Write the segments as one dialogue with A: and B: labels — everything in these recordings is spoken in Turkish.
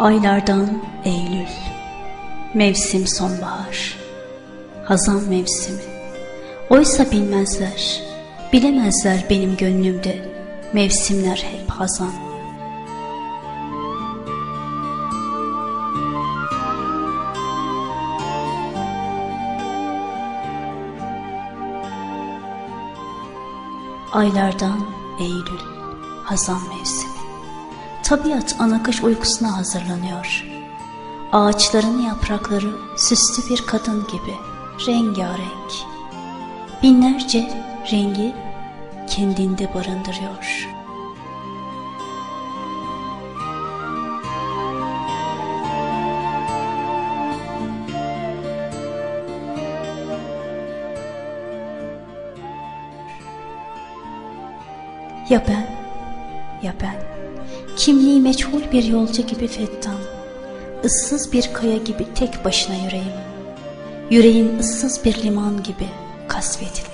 A: Aylardan Eylül. Mevsim sonbahar. Hazan mevsimi. Oysa bilmezler Bilemezler benim gönlümde Mevsimler hep hazan. Aylardan Eylül Hazan mevsimi Tabiat anakış uykusuna hazırlanıyor. Ağaçların yaprakları süslü bir kadın gibi rengarenk. Binlerce rengi kendinde barındırıyor. Ya ben, ya ben, kimliği meçhul bir yolcu gibi fettan, ıssız bir kaya gibi tek başına yüreğim, yüreğim ıssız bir liman gibi kasvetli.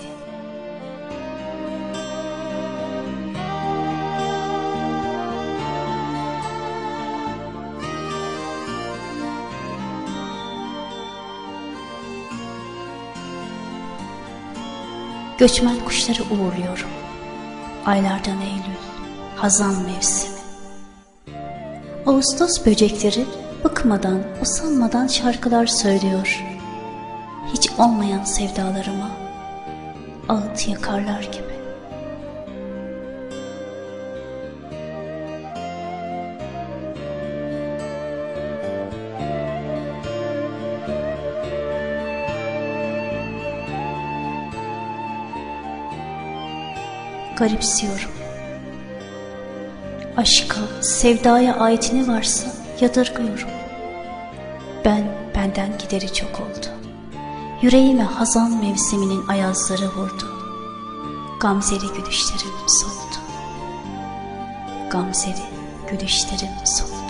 A: Göçmen kuşları uğurluyorum. Aylardan Eylül, hazan mevsimi. Ağustos böcekleri bıkmadan, usanmadan şarkılar söylüyor. Hiç olmayan sevdalarıma ağıt yakarlar gibi. Garipsiyorum. Aşka, sevdaya ait ne varsa yadırgıyorum. Ben benden gideri çok oldu. Yüreğime hazan mevsiminin ayazları vurdu. Gamzeli gülüşlerim soldu. Gamzeli gülüşlerim soldu.